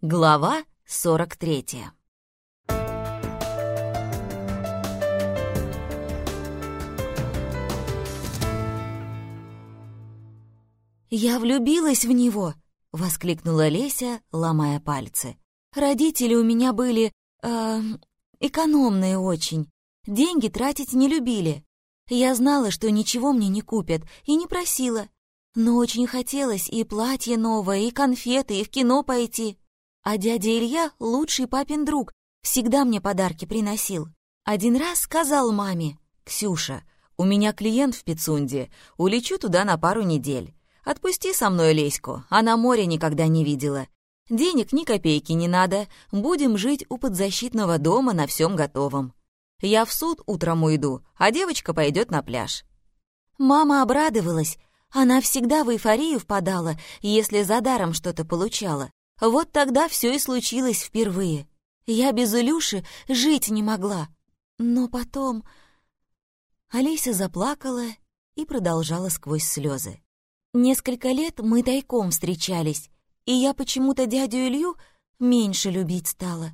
Глава 43 «Я влюбилась в него!» — воскликнула Леся, ломая пальцы. «Родители у меня были... Э, экономные очень. Деньги тратить не любили. Я знала, что ничего мне не купят, и не просила. Но очень хотелось и платье новое, и конфеты, и в кино пойти. А дядя Илья — лучший папин друг, всегда мне подарки приносил. Один раз сказал маме, «Ксюша, у меня клиент в Пицунде, улечу туда на пару недель. Отпусти со мной Леську, она море никогда не видела. Денег ни копейки не надо, будем жить у подзащитного дома на всем готовом. Я в суд утром уйду, а девочка пойдет на пляж». Мама обрадовалась, она всегда в эйфорию впадала, если за даром что-то получала. Вот тогда все и случилось впервые. Я без Илюши жить не могла. Но потом... Олеся заплакала и продолжала сквозь слезы. Несколько лет мы тайком встречались, и я почему-то дядю Илью меньше любить стала.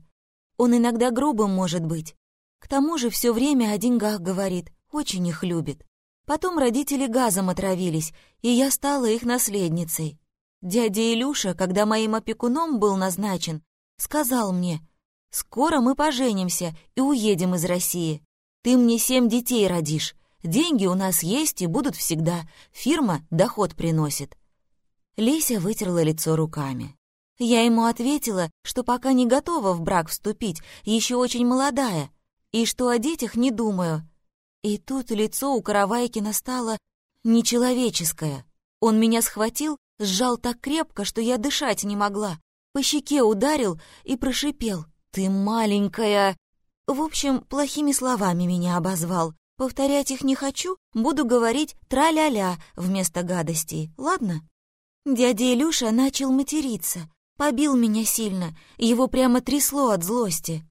Он иногда грубым может быть. К тому же все время о деньгах говорит, очень их любит. Потом родители газом отравились, и я стала их наследницей. Дядя Илюша, когда моим опекуном был назначен, сказал мне, «Скоро мы поженимся и уедем из России. Ты мне семь детей родишь. Деньги у нас есть и будут всегда. Фирма доход приносит». Леся вытерла лицо руками. Я ему ответила, что пока не готова в брак вступить, еще очень молодая, и что о детях не думаю. И тут лицо у Каравайкина стало нечеловеческое. Он меня схватил Сжал так крепко, что я дышать не могла. По щеке ударил и прошипел. «Ты маленькая!» В общем, плохими словами меня обозвал. Повторять их не хочу, буду говорить «тра-ля-ля» вместо гадостей, ладно? Дядя Илюша начал материться. Побил меня сильно, его прямо трясло от злости.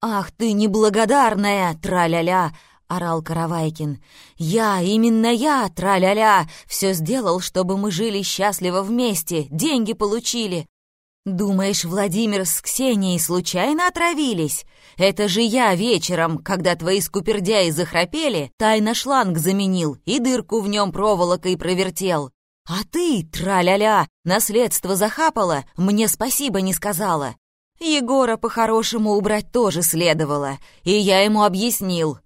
«Ах ты неблагодарная, тра-ля-ля!» — орал Каравайкин. «Я, именно я, тра-ля-ля, все сделал, чтобы мы жили счастливо вместе, деньги получили. Думаешь, Владимир с Ксенией случайно отравились? Это же я вечером, когда твои скупердяи захрапели, тайно шланг заменил и дырку в нем проволокой провертел. А ты, тра-ля-ля, наследство захапала, мне спасибо не сказала. Егора по-хорошему убрать тоже следовало, и я ему объяснил,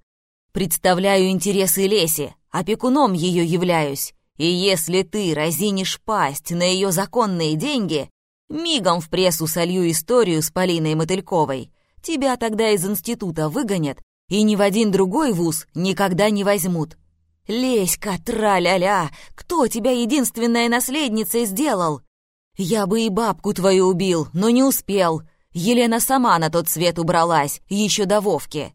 Представляю интересы Леси, опекуном ее являюсь. И если ты разинишь пасть на ее законные деньги, мигом в прессу солью историю с Полиной Мотыльковой. Тебя тогда из института выгонят, и ни в один другой вуз никогда не возьмут. Леська, тра-ля-ля, кто тебя единственная наследницей сделал? Я бы и бабку твою убил, но не успел. Елена сама на тот свет убралась, еще до Вовки.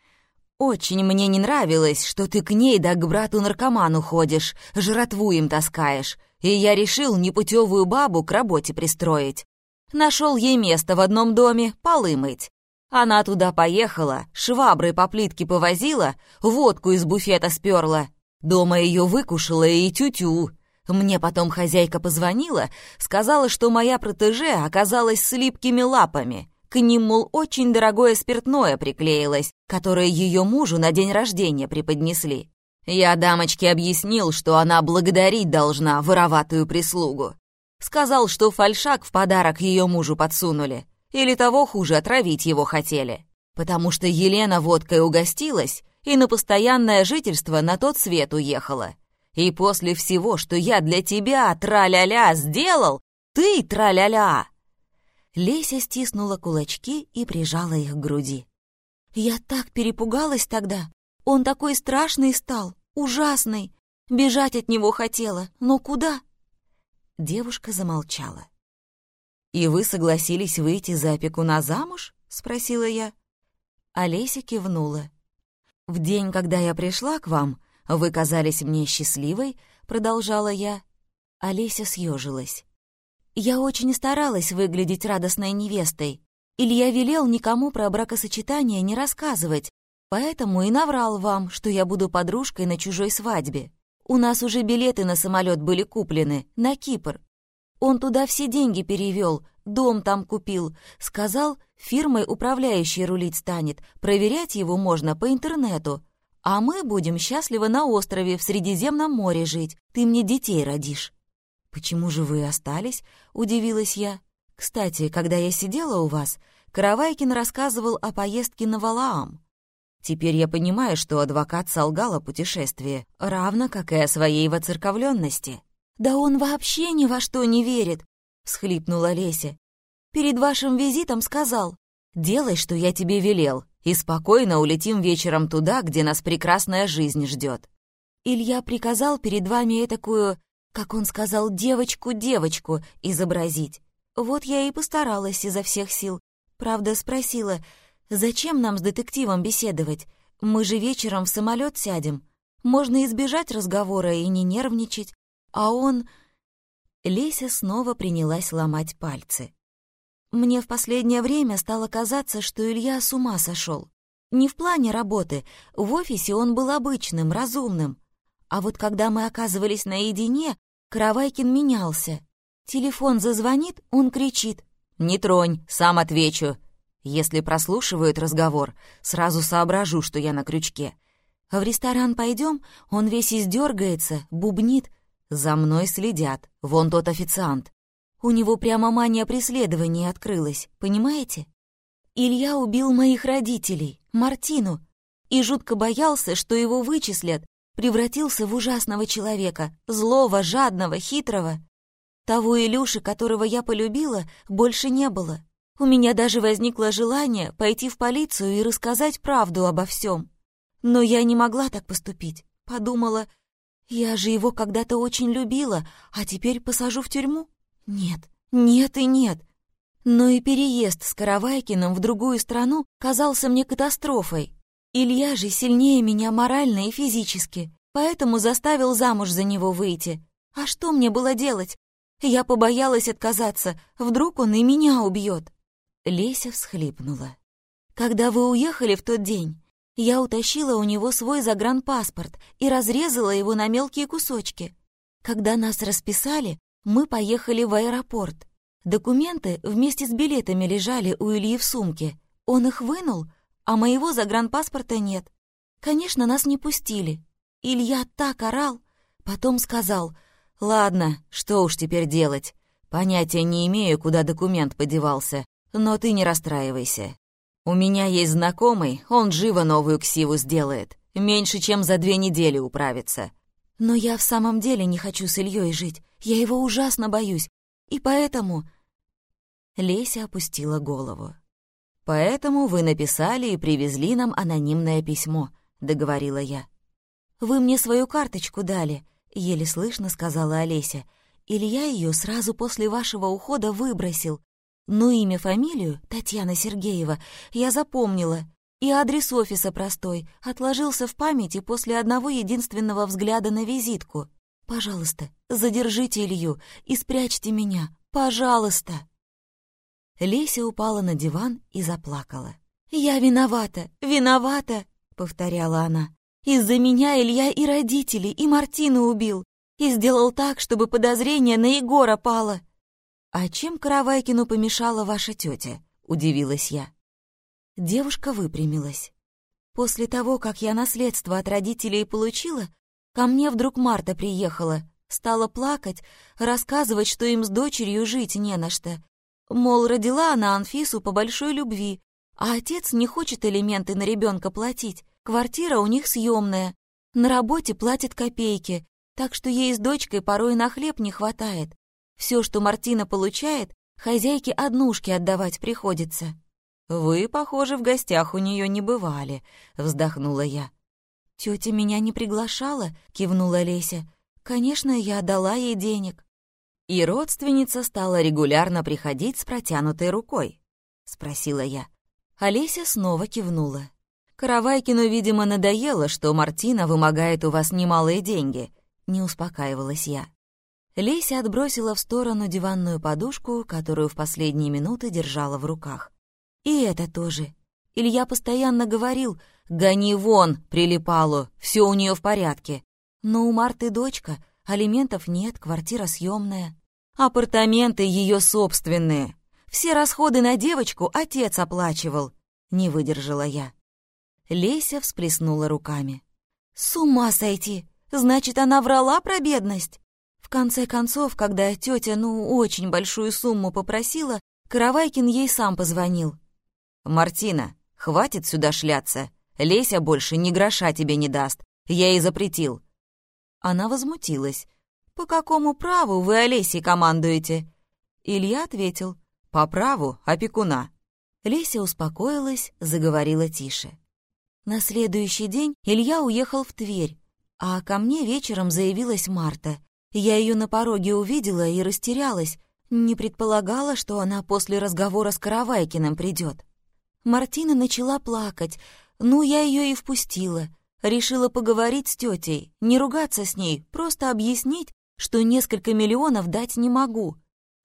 «Очень мне не нравилось, что ты к ней да к брату-наркоману ходишь, жратву им таскаешь, и я решил непутевую бабу к работе пристроить. Нашел ей место в одном доме, полы мыть. Она туда поехала, швабры по плитке повозила, водку из буфета сперла. Дома ее выкушала и тю-тю. Мне потом хозяйка позвонила, сказала, что моя протеже оказалась с липкими лапами. К ним, мол, очень дорогое спиртное приклеилось, которое ее мужу на день рождения преподнесли. Я дамочке объяснил, что она благодарить должна вороватую прислугу. Сказал, что фальшак в подарок ее мужу подсунули. Или того хуже, отравить его хотели. Потому что Елена водкой угостилась и на постоянное жительство на тот свет уехала. И после всего, что я для тебя, тра-ля-ля, сделал, ты, тра-ля-ля, Леся стиснула кулачки и прижала их к груди. «Я так перепугалась тогда. Он такой страшный стал, ужасный. Бежать от него хотела, но куда?» Девушка замолчала. «И вы согласились выйти за опекуна замуж?» — спросила я. Олеся кивнула. «В день, когда я пришла к вам, вы казались мне счастливой», — продолжала я. Олеся съежилась. Я очень старалась выглядеть радостной невестой. Илья велел никому про бракосочетание не рассказывать, поэтому и наврал вам, что я буду подружкой на чужой свадьбе. У нас уже билеты на самолет были куплены, на Кипр. Он туда все деньги перевел, дом там купил. Сказал, фирмой управляющий рулить станет, проверять его можно по интернету. А мы будем счастливо на острове в Средиземном море жить. Ты мне детей родишь». «Почему же вы остались?» — удивилась я. «Кстати, когда я сидела у вас, Каравайкин рассказывал о поездке на Валаам. Теперь я понимаю, что адвокат солгал о путешествии, равно как и о своей воцерковленности. «Да он вообще ни во что не верит!» — всхлипнула Леся. «Перед вашим визитом сказал, делай, что я тебе велел, и спокойно улетим вечером туда, где нас прекрасная жизнь ждет. Илья приказал перед вами такую, как он сказал, девочку-девочку изобразить. Вот я и постаралась изо всех сил. Правда, спросила, зачем нам с детективом беседовать? Мы же вечером в самолет сядем. Можно избежать разговора и не нервничать. А он... Леся снова принялась ломать пальцы. Мне в последнее время стало казаться, что Илья с ума сошел. Не в плане работы, в офисе он был обычным, разумным. А вот когда мы оказывались наедине, Каравайкин менялся. Телефон зазвонит, он кричит. «Не тронь, сам отвечу». Если прослушивают разговор, сразу соображу, что я на крючке. В ресторан пойдем, он весь издергается, бубнит. За мной следят, вон тот официант. У него прямо мания преследования открылась, понимаете? Илья убил моих родителей, Мартину, и жутко боялся, что его вычислят, превратился в ужасного человека, злого, жадного, хитрого. Того Илюши, которого я полюбила, больше не было. У меня даже возникло желание пойти в полицию и рассказать правду обо всем. Но я не могла так поступить. Подумала, я же его когда-то очень любила, а теперь посажу в тюрьму? Нет, нет и нет. Но и переезд с Каравайкиным в другую страну казался мне катастрофой. Илья же сильнее меня морально и физически, поэтому заставил замуж за него выйти. А что мне было делать? Я побоялась отказаться, вдруг он и меня убьет. Леся всхлипнула. Когда вы уехали в тот день, я утащила у него свой загранпаспорт и разрезала его на мелкие кусочки. Когда нас расписали, мы поехали в аэропорт. Документы вместе с билетами лежали у Ильи в сумке. Он их вынул, а моего загранпаспорта нет. Конечно, нас не пустили. Илья так орал, потом сказал, «Ладно, что уж теперь делать? Понятия не имею, куда документ подевался, но ты не расстраивайся. У меня есть знакомый, он живо новую ксиву сделает. Меньше, чем за две недели управится. Но я в самом деле не хочу с Ильей жить. Я его ужасно боюсь. И поэтому...» Леся опустила голову. «Поэтому вы написали и привезли нам анонимное письмо», — договорила я. «Вы мне свою карточку дали», — еле слышно сказала Олеся. «Илья ее сразу после вашего ухода выбросил. Но имя, фамилию, Татьяна Сергеева, я запомнила. И адрес офиса простой, отложился в памяти после одного единственного взгляда на визитку. Пожалуйста, задержите Илью и спрячьте меня. Пожалуйста!» Леся упала на диван и заплакала. «Я виновата, виновата!» — повторяла она. «Из-за меня Илья и родители, и Мартину убил, и сделал так, чтобы подозрение на Егора пало». «А чем Каравайкину помешала ваша тетя?» — удивилась я. Девушка выпрямилась. После того, как я наследство от родителей получила, ко мне вдруг Марта приехала, стала плакать, рассказывать, что им с дочерью жить не на что, Мол, родила она Анфису по большой любви, а отец не хочет элементы на ребенка платить. Квартира у них съемная, на работе платит копейки, так что ей с дочкой порой на хлеб не хватает. Все, что Мартина получает, хозяйке однушки отдавать приходится. «Вы, похоже, в гостях у нее не бывали», — вздохнула я. «Тетя меня не приглашала», — кивнула Леся. «Конечно, я дала ей денег». «И родственница стала регулярно приходить с протянутой рукой?» — спросила я. Олеся снова кивнула. «Каравайкину, видимо, надоело, что Мартина вымогает у вас немалые деньги», — не успокаивалась я. Леся отбросила в сторону диванную подушку, которую в последние минуты держала в руках. «И это тоже. Илья постоянно говорил, «Гони вон, прилипалу, все у нее в порядке». Но у Марты дочка, Алиментов нет, квартира съемная. Апартаменты ее собственные. Все расходы на девочку отец оплачивал. Не выдержала я. Леся всплеснула руками. «С ума сойти! Значит, она врала про бедность?» В конце концов, когда тетя, ну, очень большую сумму попросила, Каравайкин ей сам позвонил. «Мартина, хватит сюда шляться. Леся больше ни гроша тебе не даст. Я ей запретил». Она возмутилась. «По какому праву вы Олесей командуете?» Илья ответил. «По праву опекуна». Леся успокоилась, заговорила тише. На следующий день Илья уехал в Тверь, а ко мне вечером заявилась Марта. Я ее на пороге увидела и растерялась, не предполагала, что она после разговора с Каравайкиным придет. Мартина начала плакать, ну, я ее и впустила. Решила поговорить с тетей, не ругаться с ней, просто объяснить, что несколько миллионов дать не могу.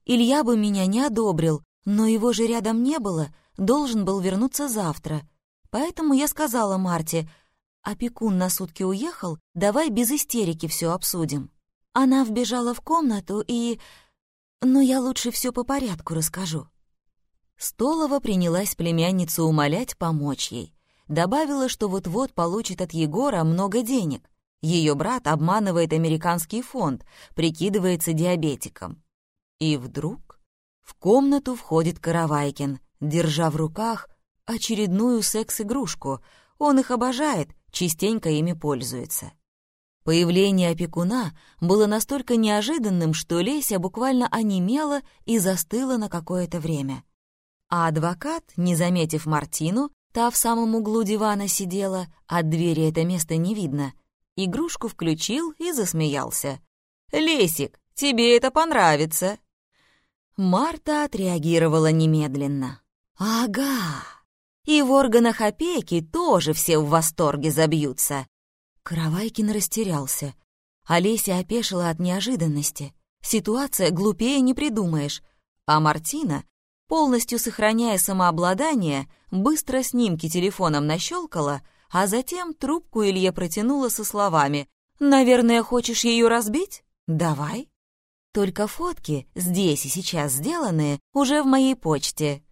Илья бы меня не одобрил, но его же рядом не было, должен был вернуться завтра. Поэтому я сказала Марте, «Опекун на сутки уехал, давай без истерики все обсудим». Она вбежала в комнату и... Но я лучше все по порядку расскажу. Столова принялась племянницу умолять помочь ей. Добавила, что вот-вот получит от Егора много денег. Ее брат обманывает американский фонд, прикидывается диабетиком. И вдруг в комнату входит Каравайкин, держа в руках очередную секс-игрушку. Он их обожает, частенько ими пользуется. Появление опекуна было настолько неожиданным, что Леся буквально онемела и застыла на какое-то время. А адвокат, не заметив Мартину, та в самом углу дивана сидела, от двери это место не видно, игрушку включил и засмеялся. «Лесик, тебе это понравится!» Марта отреагировала немедленно. «Ага, и в органах опеки тоже все в восторге забьются». Каравайкин растерялся. Олеся опешила от неожиданности. Ситуация глупее не придумаешь. А Мартина, полностью сохраняя самообладание, быстро снимки телефоном нащелкала, а затем трубку Илье протянула со словами «Наверное, хочешь ее разбить? Давай». Только фотки, здесь и сейчас сделанные, уже в моей почте.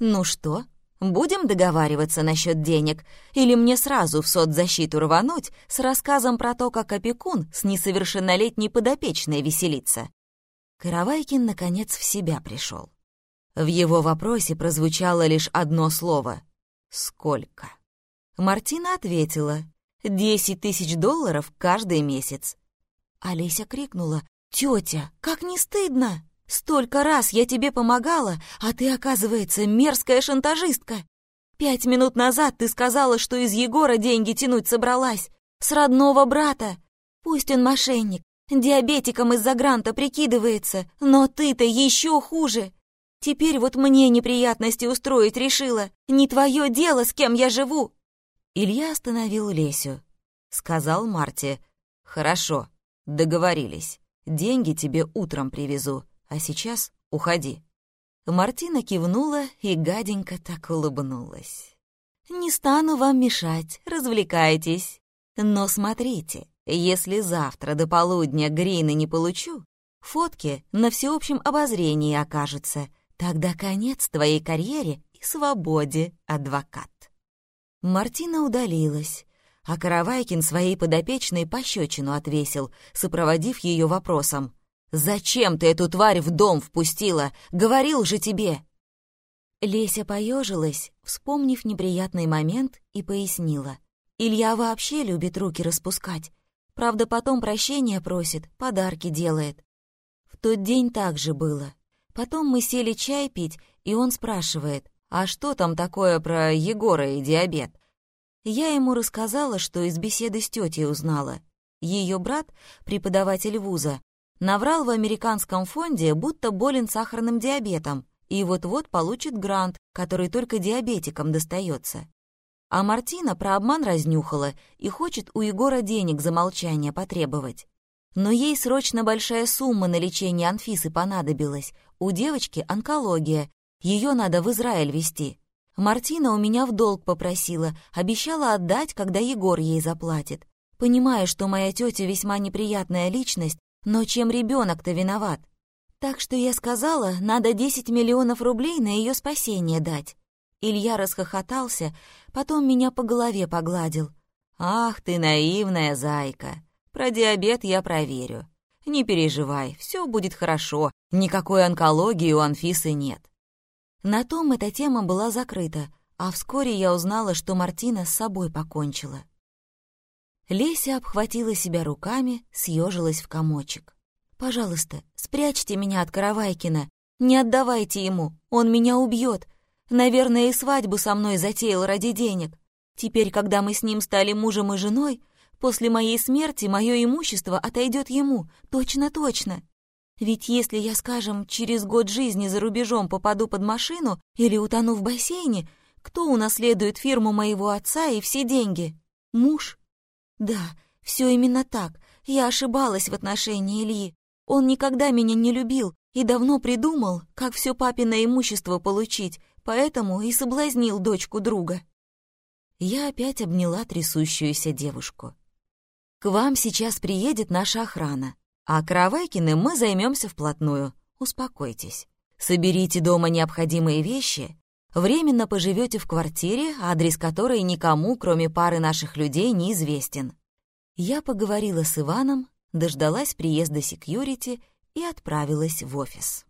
Ну что, будем договариваться насчет денег? Или мне сразу в соцзащиту рвануть с рассказом про то, как опекун с несовершеннолетней подопечной веселится? Каравайкин, наконец, в себя пришел. В его вопросе прозвучало лишь одно слово — «Сколько?». Мартина ответила — «Десять тысяч долларов каждый месяц». Олеся крикнула «Тетя, как не стыдно! Столько раз я тебе помогала, а ты, оказывается, мерзкая шантажистка! Пять минут назад ты сказала, что из Егора деньги тянуть собралась, с родного брата. Пусть он мошенник, диабетиком из-за гранта прикидывается, но ты-то еще хуже. Теперь вот мне неприятности устроить решила. Не твое дело, с кем я живу!» Илья остановил Лесю. Сказал Марте, «Хорошо, договорились. Деньги тебе утром привезу, а сейчас уходи». Мартина кивнула и гаденько так улыбнулась. «Не стану вам мешать, развлекайтесь. Но смотрите, если завтра до полудня Грины не получу, фотки на всеобщем обозрении окажутся. Тогда конец твоей карьере и свободе, адвокат». Мартина удалилась, а Каравайкин своей подопечной пощечину отвесил, сопроводив ее вопросом. «Зачем ты эту тварь в дом впустила? Говорил же тебе!» Леся поежилась, вспомнив неприятный момент, и пояснила. «Илья вообще любит руки распускать. Правда, потом прощения просит, подарки делает. В тот день так же было. Потом мы сели чай пить, и он спрашивает, а что там такое про Егора и диабет? Я ему рассказала, что из беседы с тетей узнала. Ее брат, преподаватель вуза, наврал в американском фонде, будто болен сахарным диабетом, и вот-вот получит грант, который только диабетикам достается. А Мартина про обман разнюхала и хочет у Егора денег за молчание потребовать. Но ей срочно большая сумма на лечение Анфисы понадобилась. У девочки онкология, ее надо в Израиль везти. Мартина у меня в долг попросила, обещала отдать, когда Егор ей заплатит. Понимая, что моя тетя весьма неприятная личность, но чем ребенок-то виноват? Так что я сказала, надо 10 миллионов рублей на ее спасение дать. Илья расхохотался, потом меня по голове погладил. «Ах ты наивная зайка! Про диабет я проверю. Не переживай, все будет хорошо, никакой онкологии у Анфисы нет». На том эта тема была закрыта, а вскоре я узнала, что Мартина с собой покончила. Леся обхватила себя руками, съежилась в комочек. «Пожалуйста, спрячьте меня от Каравайкина. Не отдавайте ему, он меня убьет. Наверное, и свадьбу со мной затеял ради денег. Теперь, когда мы с ним стали мужем и женой, после моей смерти мое имущество отойдет ему, точно-точно. Ведь если я, скажем, через год жизни за рубежом попаду под машину или утону в бассейне, кто унаследует фирму моего отца и все деньги? Муж? Да, все именно так. Я ошибалась в отношении Ильи. Он никогда меня не любил и давно придумал, как все папино имущество получить, поэтому и соблазнил дочку друга. Я опять обняла трясущуюся девушку. «К вам сейчас приедет наша охрана, а Каравайкиным мы займемся вплотную. Успокойтесь. Соберите дома необходимые вещи, временно поживете в квартире, адрес которой никому, кроме пары наших людей, неизвестен». Я поговорила с Иваном, дождалась приезда секьюрити и отправилась в офис.